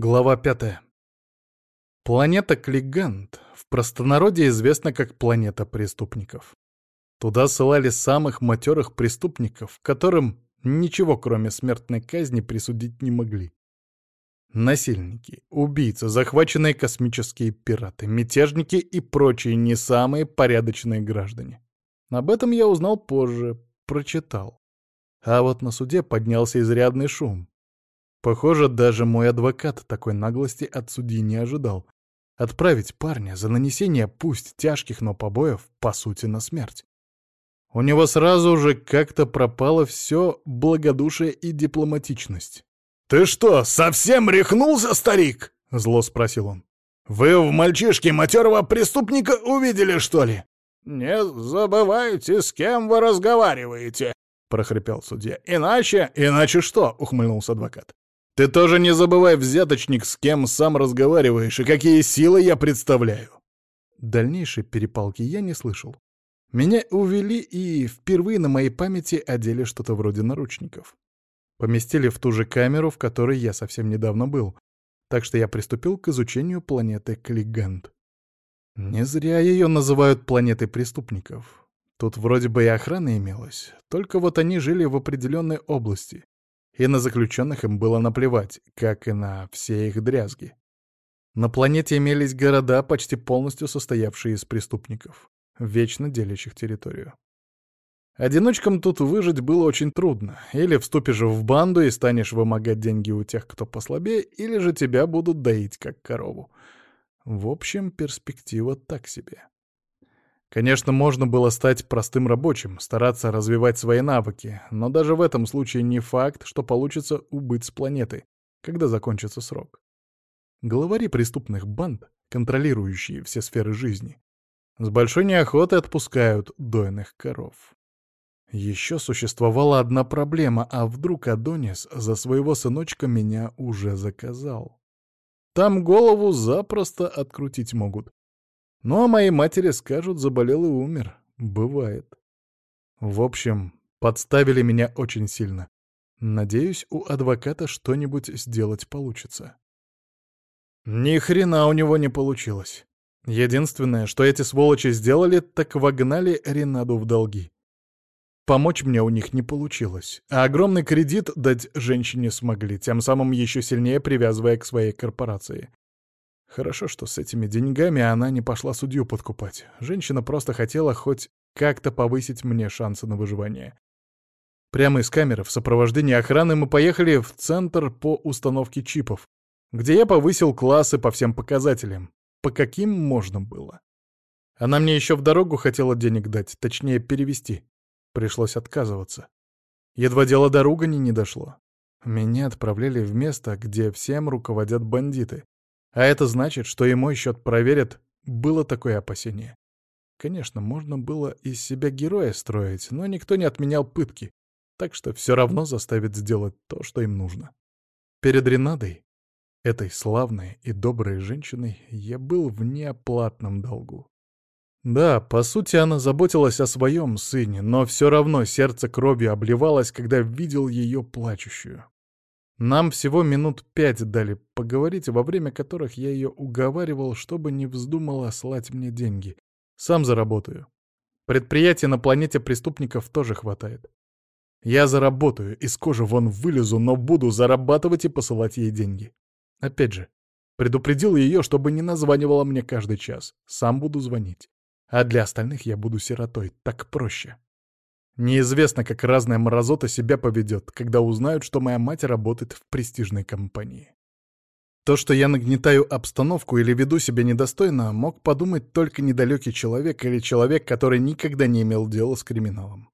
Глава пятая. Планета Клигант в простонародье известна как планета преступников. Туда ссылали самых матерых преступников, которым ничего кроме смертной казни присудить не могли. Насильники, убийцы, захваченные космические пираты, мятежники и прочие не самые порядочные граждане. Об этом я узнал позже, прочитал. А вот на суде поднялся изрядный шум. Похоже, даже мой адвокат такой наглости от судьи не ожидал. Отправить парня за нанесение пусть тяжких, но побоев, по сути, на смерть. У него сразу же как-то пропало все благодушие и дипломатичность. «Ты что, совсем рехнулся, старик?» — зло спросил он. «Вы в мальчишке матерого преступника увидели, что ли?» «Не забывайте, с кем вы разговариваете», — прохрипел судья. «Иначе...» «Иначе что?» — ухмыльнулся адвокат. Ты тоже не забывай, взяточник, с кем сам разговариваешь и какие силы я представляю. Дальнейшей перепалки я не слышал. Меня увели и впервые на моей памяти одели что-то вроде наручников. Поместили в ту же камеру, в которой я совсем недавно был, так что я приступил к изучению планеты Клигант. Не зря ее называют планетой преступников. Тут вроде бы и охрана имелась, только вот они жили в определенной области, и на заключенных им было наплевать, как и на все их дрязги. На планете имелись города, почти полностью состоявшие из преступников, вечно делящих территорию. Одиночкам тут выжить было очень трудно. Или вступишь в банду и станешь вымогать деньги у тех, кто послабее, или же тебя будут доить как корову. В общем, перспектива так себе. Конечно, можно было стать простым рабочим, стараться развивать свои навыки, но даже в этом случае не факт, что получится убыть с планеты, когда закончится срок. Главари преступных банд, контролирующие все сферы жизни, с большой неохотой отпускают дойных коров. Еще существовала одна проблема, а вдруг Адонис за своего сыночка меня уже заказал? Там голову запросто открутить могут. Ну а моей матери скажут, заболел и умер. Бывает. В общем, подставили меня очень сильно. Надеюсь, у адвоката что-нибудь сделать получится. Ни хрена у него не получилось. Единственное, что эти сволочи сделали, так вогнали Ренаду в долги. Помочь мне у них не получилось, а огромный кредит дать женщине смогли, тем самым еще сильнее привязывая к своей корпорации. Хорошо, что с этими деньгами она не пошла судью подкупать. Женщина просто хотела хоть как-то повысить мне шансы на выживание. Прямо из камеры в сопровождении охраны мы поехали в центр по установке чипов, где я повысил классы по всем показателям, по каким можно было. Она мне еще в дорогу хотела денег дать, точнее перевести. Пришлось отказываться. Едва дело до ругани не дошло. Меня отправляли в место, где всем руководят бандиты, а это значит, что и мой счет проверят, было такое опасение. Конечно, можно было из себя героя строить, но никто не отменял пытки, так что все равно заставит сделать то, что им нужно. Перед Ренадой, этой славной и доброй женщиной, я был в неоплатном долгу. Да, по сути, она заботилась о своем сыне, но все равно сердце кровью обливалось, когда видел ее плачущую. Нам всего минут пять дали поговорить, во время которых я ее уговаривал, чтобы не вздумала слать мне деньги. Сам заработаю. Предприятий на планете преступников тоже хватает. Я заработаю, из кожи вон вылезу, но буду зарабатывать и посылать ей деньги. Опять же, предупредил ее, чтобы не названивала мне каждый час. Сам буду звонить. А для остальных я буду сиротой. Так проще. Неизвестно, как разная мразота себя поведет, когда узнают, что моя мать работает в престижной компании. То, что я нагнетаю обстановку или веду себя недостойно, мог подумать только недалекий человек или человек, который никогда не имел дела с криминалом.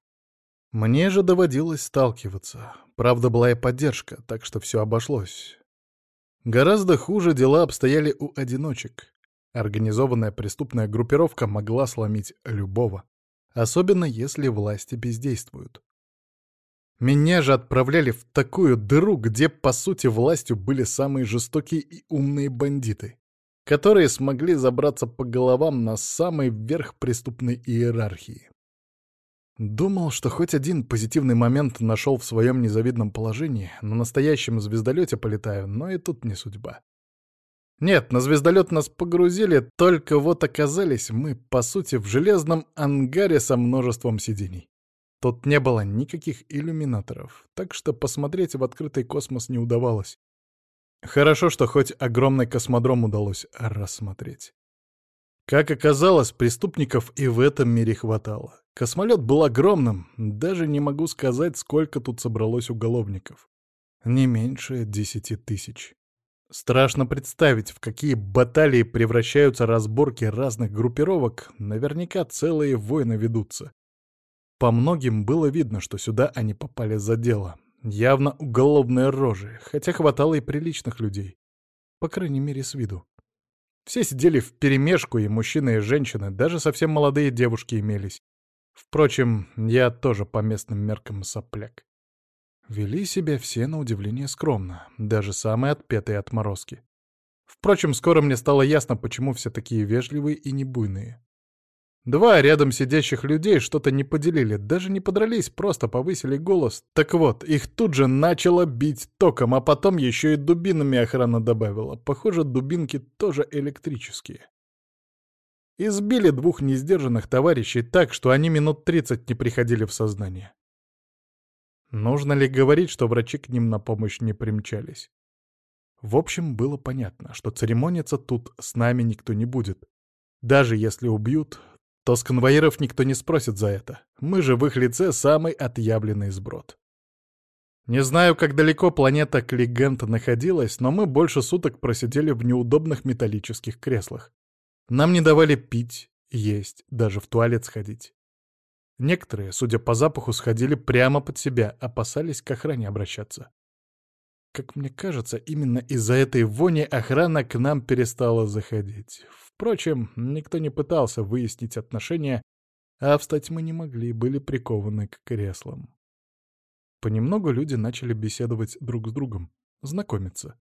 Мне же доводилось сталкиваться. Правда, была и поддержка, так что все обошлось. Гораздо хуже дела обстояли у одиночек. Организованная преступная группировка могла сломить любого особенно если власти бездействуют. Меня же отправляли в такую дыру, где, по сути, властью были самые жестокие и умные бандиты, которые смогли забраться по головам на самый верх преступной иерархии. Думал, что хоть один позитивный момент нашел в своем незавидном положении, на настоящем звездолете полетаю, но и тут не судьба. Нет, на звездолет нас погрузили, только вот оказались мы, по сути, в железном ангаре со множеством сидений. Тут не было никаких иллюминаторов, так что посмотреть в открытый космос не удавалось. Хорошо, что хоть огромный космодром удалось рассмотреть. Как оказалось, преступников и в этом мире хватало. Космолет был огромным, даже не могу сказать, сколько тут собралось уголовников. Не меньше десяти тысяч. Страшно представить, в какие баталии превращаются разборки разных группировок, наверняка целые войны ведутся. По многим было видно, что сюда они попали за дело. Явно уголовные рожи, хотя хватало и приличных людей. По крайней мере, с виду. Все сидели в перемешку, и мужчины, и женщины, даже совсем молодые девушки имелись. Впрочем, я тоже по местным меркам сопляк. Вели себя все на удивление скромно, даже самые отпетые отморозки. Впрочем, скоро мне стало ясно, почему все такие вежливые и небуйные. Два рядом сидящих людей что-то не поделили, даже не подрались, просто повысили голос. Так вот, их тут же начало бить током, а потом еще и дубинами охрана добавила. Похоже, дубинки тоже электрические. Избили двух несдержанных товарищей так, что они минут тридцать не приходили в сознание. Нужно ли говорить, что врачи к ним на помощь не примчались? В общем, было понятно, что церемониться тут с нами никто не будет. Даже если убьют, то с конвоиров никто не спросит за это. Мы же в их лице самый отъявленный сброд. Не знаю, как далеко планета Клигент находилась, но мы больше суток просидели в неудобных металлических креслах. Нам не давали пить, есть, даже в туалет сходить. Некоторые, судя по запаху, сходили прямо под себя, опасались к охране обращаться. Как мне кажется, именно из-за этой вони охрана к нам перестала заходить. Впрочем, никто не пытался выяснить отношения, а встать мы не могли, были прикованы к креслам. Понемногу люди начали беседовать друг с другом, знакомиться.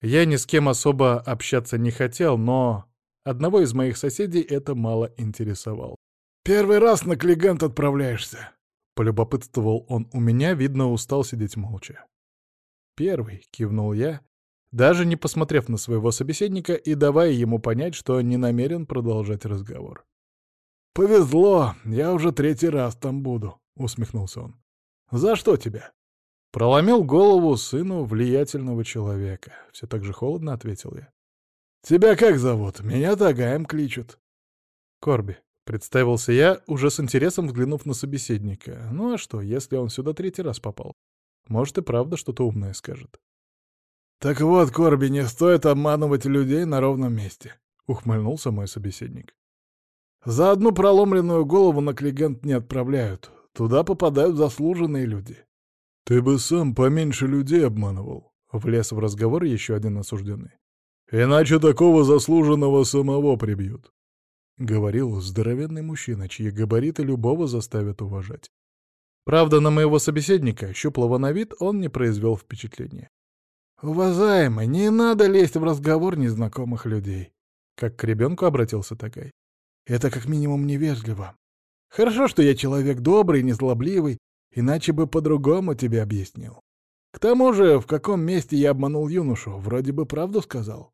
Я ни с кем особо общаться не хотел, но одного из моих соседей это мало интересовало. «Первый раз на Клигант отправляешься», — полюбопытствовал он у меня, видно, устал сидеть молча. «Первый», — кивнул я, даже не посмотрев на своего собеседника и давая ему понять, что не намерен продолжать разговор. «Повезло, я уже третий раз там буду», — усмехнулся он. «За что тебя?» Проломил голову сыну влиятельного человека. Все так же холодно ответил я. «Тебя как зовут? Меня Тагаем кличут». «Корби», — представился я, уже с интересом взглянув на собеседника. «Ну а что, если он сюда третий раз попал? Может и правда что-то умное скажет». «Так вот, Корби, не стоит обманывать людей на ровном месте», — ухмыльнулся мой собеседник. «За одну проломленную голову на клиент не отправляют. Туда попадают заслуженные люди». «Ты бы сам поменьше людей обманывал», — влез в разговор еще один осужденный. «Иначе такого заслуженного самого прибьют», — говорил здоровенный мужчина, чьи габариты любого заставят уважать. Правда, на моего собеседника, щуплого на вид, он не произвел впечатления. «Уважаемый, не надо лезть в разговор незнакомых людей», — как к ребенку обратился Такай. «Это как минимум невежливо. Хорошо, что я человек добрый, незлобливый, иначе бы по-другому тебе объяснил. К тому же, в каком месте я обманул юношу, вроде бы правду сказал».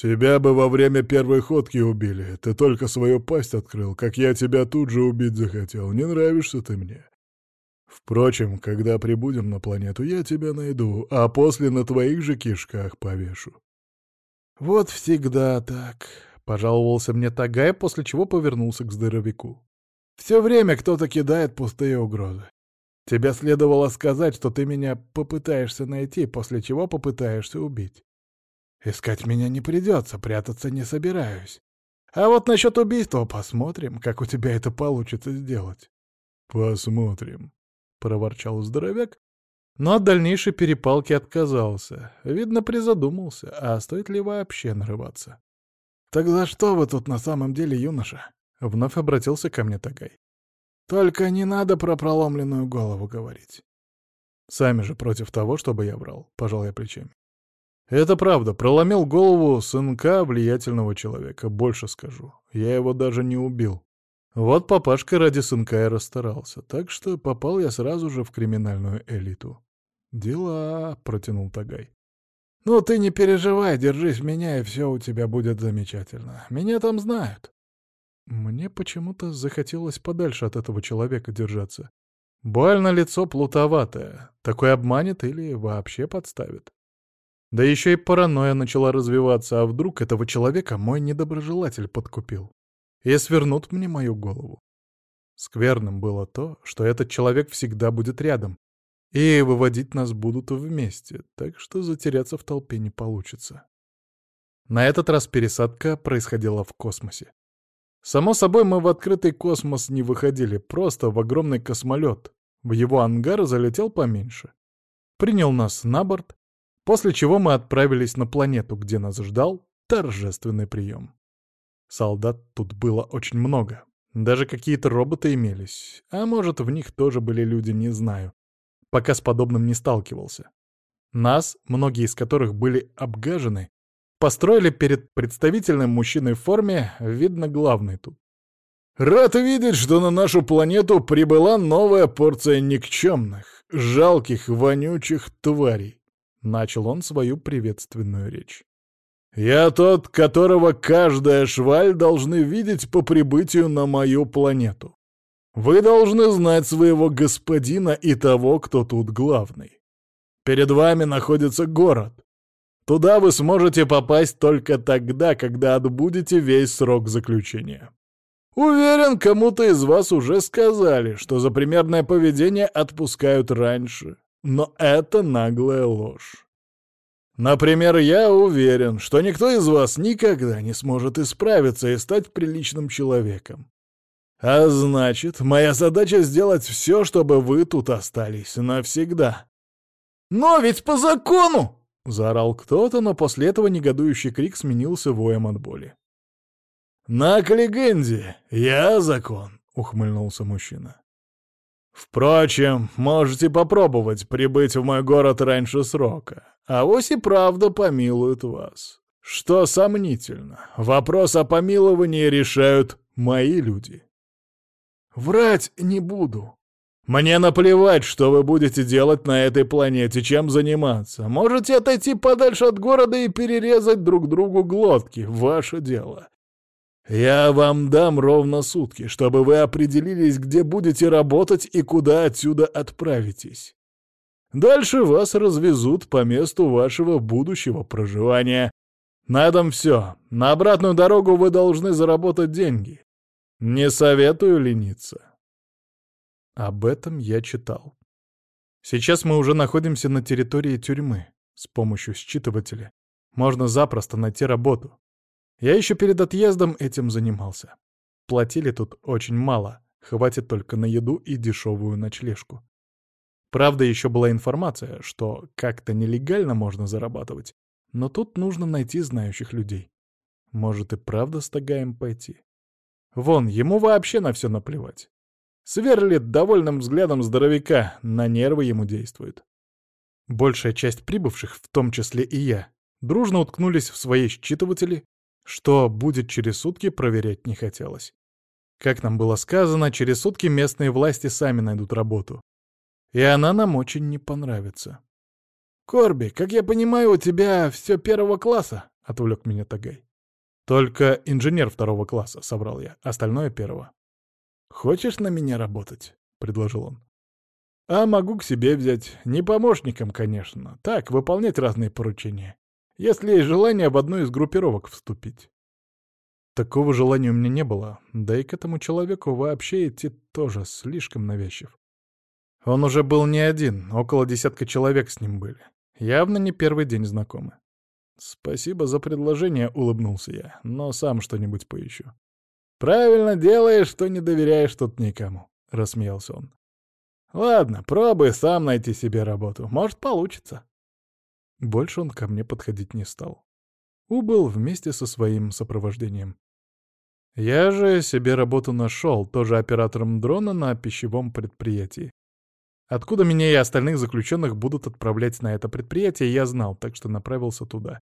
«Тебя бы во время первой ходки убили. Ты только свою пасть открыл, как я тебя тут же убить захотел. Не нравишься ты мне. Впрочем, когда прибудем на планету, я тебя найду, а после на твоих же кишках повешу. Вот всегда так, — пожаловался мне Тагай, после чего повернулся к здоровяку. Все время кто-то кидает пустые угрозы. Тебе следовало сказать, что ты меня попытаешься найти, после чего попытаешься убить. Искать меня не придется, прятаться не собираюсь. А вот насчет убийства посмотрим, как у тебя это получится сделать. Посмотрим, — проворчал здоровяк, но от дальнейшей перепалки отказался. Видно, призадумался, а стоит ли вообще нарываться. «Так за что вы тут на самом деле, юноша?» — вновь обратился ко мне Тагай. «Только не надо про проломленную голову говорить». «Сами же против того, чтобы я брал», — пожал я плечами. «Это правда, проломил голову сынка влиятельного человека, больше скажу. Я его даже не убил. Вот папашка ради сынка и расстарался, так что попал я сразу же в криминальную элиту. «Дела», — протянул Тагай. Ну, ты не переживай, держись меня, и все у тебя будет замечательно. Меня там знают. Мне почему-то захотелось подальше от этого человека держаться. Больно лицо плутоватое. Такой обманет или вообще подставит. Да еще и паранойя начала развиваться, а вдруг этого человека мой недоброжелатель подкупил. И свернут мне мою голову. Скверным было то, что этот человек всегда будет рядом, и выводить нас будут вместе, так что затеряться в толпе не получится. На этот раз пересадка происходила в космосе. Само собой, мы в открытый космос не выходили, просто в огромный космолет. В его ангар залетел поменьше. Принял нас на борт, после чего мы отправились на планету, где нас ждал торжественный прием. Солдат тут было очень много. Даже какие-то роботы имелись. А может, в них тоже были люди, не знаю пока с подобным не сталкивался. Нас, многие из которых были обгажены, построили перед представительным мужчиной в форме, видно, главный тут. «Рад видеть, что на нашу планету прибыла новая порция никчемных, жалких, вонючих тварей», — начал он свою приветственную речь. «Я тот, которого каждая шваль должны видеть по прибытию на мою планету. Вы должны знать своего господина и того, кто тут главный. Перед вами находится город. Туда вы сможете попасть только тогда, когда отбудете весь срок заключения. Уверен, кому-то из вас уже сказали, что за примерное поведение отпускают раньше. Но это наглая ложь. Например, я уверен, что никто из вас никогда не сможет исправиться и стать приличным человеком. А значит, моя задача сделать все, чтобы вы тут остались навсегда. «Но ведь по закону!» — заорал кто-то, но после этого негодующий крик сменился воем от боли. «На Каллигенде я закон», — ухмыльнулся мужчина. «Впрочем, можете попробовать прибыть в мой город раньше срока, а вось и правда помилуют вас. Что сомнительно, вопрос о помиловании решают мои люди». Врать не буду. Мне наплевать, что вы будете делать на этой планете, чем заниматься. Можете отойти подальше от города и перерезать друг другу глотки. Ваше дело. Я вам дам ровно сутки, чтобы вы определились, где будете работать и куда отсюда отправитесь. Дальше вас развезут по месту вашего будущего проживания. На этом все. На обратную дорогу вы должны заработать деньги. Не советую лениться. Об этом я читал. Сейчас мы уже находимся на территории тюрьмы. С помощью считывателя можно запросто найти работу. Я еще перед отъездом этим занимался. Платили тут очень мало, хватит только на еду и дешевую ночлежку. Правда, еще была информация, что как-то нелегально можно зарабатывать, но тут нужно найти знающих людей. Может и правда с Тагаем пойти. Вон, ему вообще на все наплевать. Сверлит довольным взглядом здоровяка, на нервы ему действует. Большая часть прибывших, в том числе и я, дружно уткнулись в свои считыватели, что будет через сутки проверять не хотелось. Как нам было сказано, через сутки местные власти сами найдут работу. И она нам очень не понравится. «Корби, как я понимаю, у тебя все первого класса», — отвлек меня Тагай. «Только инженер второго класса», — собрал я, остальное первого. «Хочешь на меня работать?» — предложил он. «А могу к себе взять. Не помощником, конечно. Так, выполнять разные поручения. Если есть желание в одну из группировок вступить». Такого желания у меня не было, да и к этому человеку вообще идти тоже слишком навязчив. Он уже был не один, около десятка человек с ним были. Явно не первый день знакомы. «Спасибо за предложение», — улыбнулся я, — «но сам что-нибудь поищу». «Правильно делаешь, что не доверяешь тут никому», — рассмеялся он. «Ладно, пробуй сам найти себе работу. Может, получится». Больше он ко мне подходить не стал. Убыл вместе со своим сопровождением. Я же себе работу нашел, тоже оператором дрона на пищевом предприятии. Откуда меня и остальных заключенных будут отправлять на это предприятие, я знал, так что направился туда.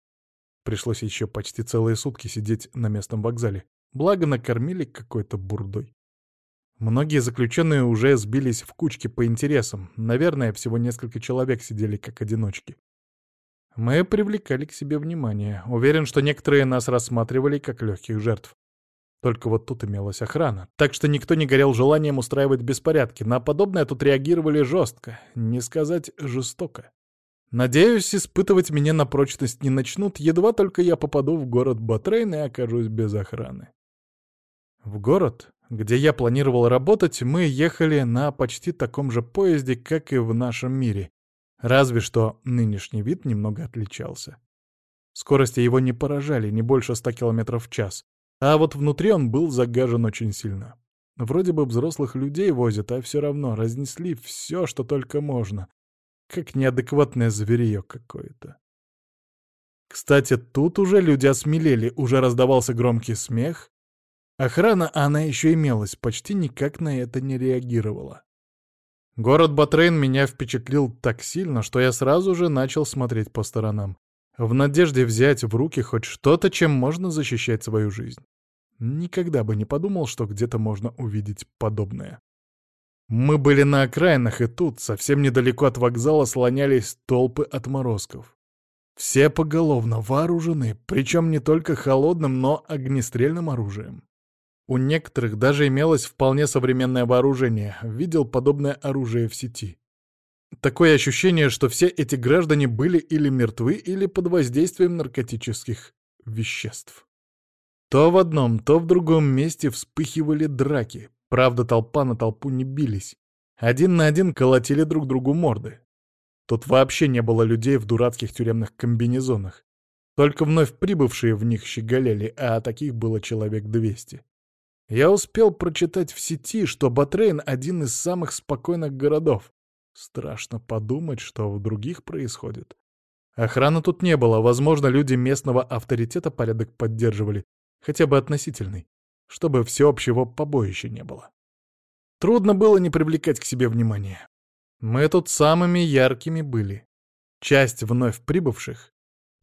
Пришлось еще почти целые сутки сидеть на местном вокзале. Благо накормили какой-то бурдой. Многие заключенные уже сбились в кучки по интересам. Наверное, всего несколько человек сидели как одиночки. Мы привлекали к себе внимание. Уверен, что некоторые нас рассматривали как легких жертв. Только вот тут имелась охрана, так что никто не горел желанием устраивать беспорядки. На подобное тут реагировали жестко, не сказать жестоко. Надеюсь, испытывать меня на прочность не начнут, едва только я попаду в город Батрейн и окажусь без охраны. В город, где я планировал работать, мы ехали на почти таком же поезде, как и в нашем мире. Разве что нынешний вид немного отличался. Скорости его не поражали, не больше 100 км в час. А вот внутри он был загажен очень сильно. Вроде бы взрослых людей возят, а все равно разнесли все, что только можно. Как неадекватное зверье какое-то. Кстати, тут уже люди осмелели, уже раздавался громкий смех. Охрана, она еще имелась, почти никак на это не реагировала. Город Батрейн меня впечатлил так сильно, что я сразу же начал смотреть по сторонам в надежде взять в руки хоть что-то, чем можно защищать свою жизнь. Никогда бы не подумал, что где-то можно увидеть подобное. Мы были на окраинах, и тут, совсем недалеко от вокзала, слонялись толпы отморозков. Все поголовно вооружены, причем не только холодным, но огнестрельным оружием. У некоторых даже имелось вполне современное вооружение, видел подобное оружие в сети. Такое ощущение, что все эти граждане были или мертвы, или под воздействием наркотических веществ. То в одном, то в другом месте вспыхивали драки. Правда, толпа на толпу не бились. Один на один колотили друг другу морды. Тут вообще не было людей в дурацких тюремных комбинезонах. Только вновь прибывшие в них щеголяли, а таких было человек двести. Я успел прочитать в сети, что Батрейн — один из самых спокойных городов. Страшно подумать, что в других происходит. Охраны тут не было, возможно, люди местного авторитета порядок поддерживали, хотя бы относительный, чтобы всеобщего побоища не было. Трудно было не привлекать к себе внимания. Мы тут самыми яркими были. Часть вновь прибывших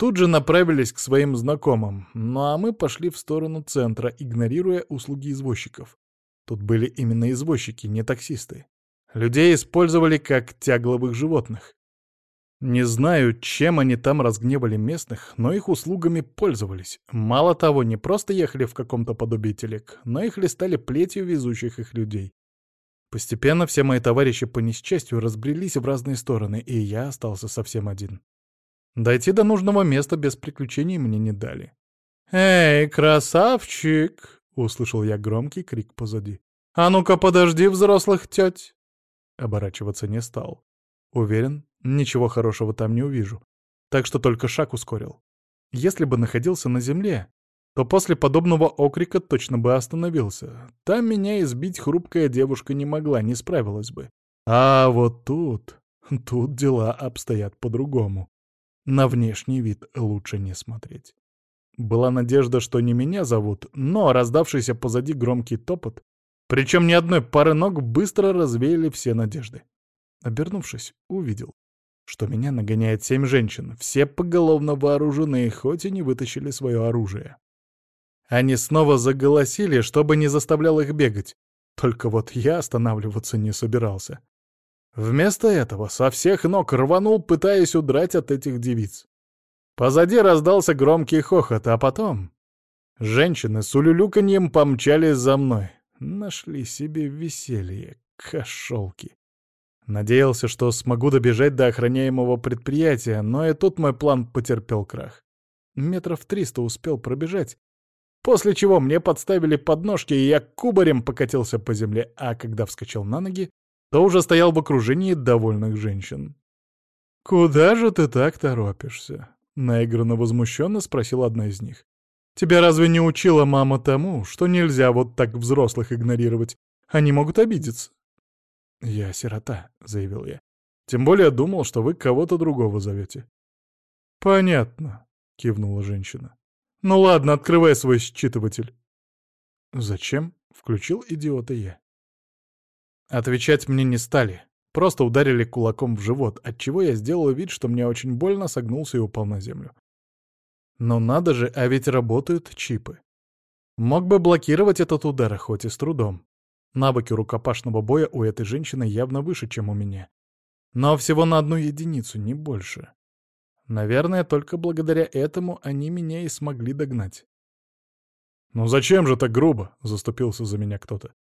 тут же направились к своим знакомым, ну а мы пошли в сторону центра, игнорируя услуги извозчиков. Тут были именно извозчики, не таксисты. Людей использовали как тягловых животных. Не знаю, чем они там разгневали местных, но их услугами пользовались. Мало того, не просто ехали в каком-то подобии телег, но их листали плетью везущих их людей. Постепенно все мои товарищи по несчастью разбрелись в разные стороны, и я остался совсем один. Дойти до нужного места без приключений мне не дали. «Эй, красавчик!» — услышал я громкий крик позади. «А ну-ка подожди, взрослых теть!» Оборачиваться не стал. Уверен, ничего хорошего там не увижу. Так что только шаг ускорил. Если бы находился на земле, то после подобного окрика точно бы остановился. Там меня избить хрупкая девушка не могла, не справилась бы. А вот тут... Тут дела обстоят по-другому. На внешний вид лучше не смотреть. Была надежда, что не меня зовут, но раздавшийся позади громкий топот причем ни одной пары ног быстро развеяли все надежды. Обернувшись, увидел, что меня нагоняет семь женщин, все поголовно вооружены, хоть и не вытащили свое оружие. Они снова заголосили, чтобы не заставлял их бегать. Только вот я останавливаться не собирался. Вместо этого со всех ног рванул, пытаясь удрать от этих девиц. Позади раздался громкий хохот, а потом... Женщины с улюлюканьем помчались за мной. Нашли себе веселье, кошелки. Надеялся, что смогу добежать до охраняемого предприятия, но и тут мой план потерпел крах. Метров триста успел пробежать, после чего мне подставили подножки, и я кубарем покатился по земле, а когда вскочил на ноги, то уже стоял в окружении довольных женщин. «Куда же ты так торопишься?» — наигранно возмущенно спросила одна из них. Тебя разве не учила мама тому, что нельзя вот так взрослых игнорировать? Они могут обидеться. «Я сирота», — заявил я. «Тем более думал, что вы кого-то другого зовете». «Понятно», — кивнула женщина. «Ну ладно, открывай свой считыватель». «Зачем?» — включил идиота я. Отвечать мне не стали. Просто ударили кулаком в живот, отчего я сделал вид, что мне очень больно, согнулся и упал на землю. Но надо же, а ведь работают чипы. Мог бы блокировать этот удар, хоть и с трудом. Навыки рукопашного боя у этой женщины явно выше, чем у меня. Но всего на одну единицу, не больше. Наверное, только благодаря этому они меня и смогли догнать. «Ну зачем же так грубо?» — заступился за меня кто-то.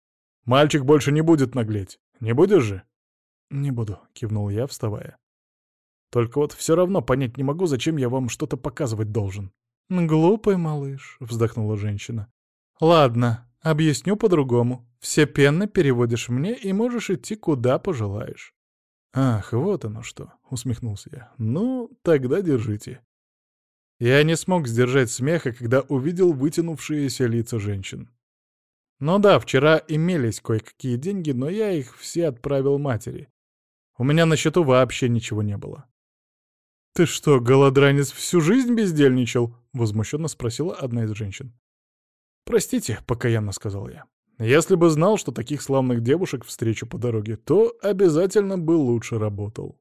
«Мальчик больше не будет наглеть. Не будешь же?» «Не буду», — кивнул я, вставая. «Только вот все равно понять не могу, зачем я вам что-то показывать должен». «Глупый малыш», — вздохнула женщина. «Ладно, объясню по-другому. Все пенны переводишь мне и можешь идти куда пожелаешь». «Ах, вот оно что», — усмехнулся я. «Ну, тогда держите». Я не смог сдержать смеха, когда увидел вытянувшиеся лица женщин. Ну да, вчера имелись кое-какие деньги, но я их все отправил матери. У меня на счету вообще ничего не было. «Ты что, голодранец, всю жизнь бездельничал?» — возмущенно спросила одна из женщин. «Простите», — покаянно сказал я. «Если бы знал, что таких славных девушек встречу по дороге, то обязательно бы лучше работал».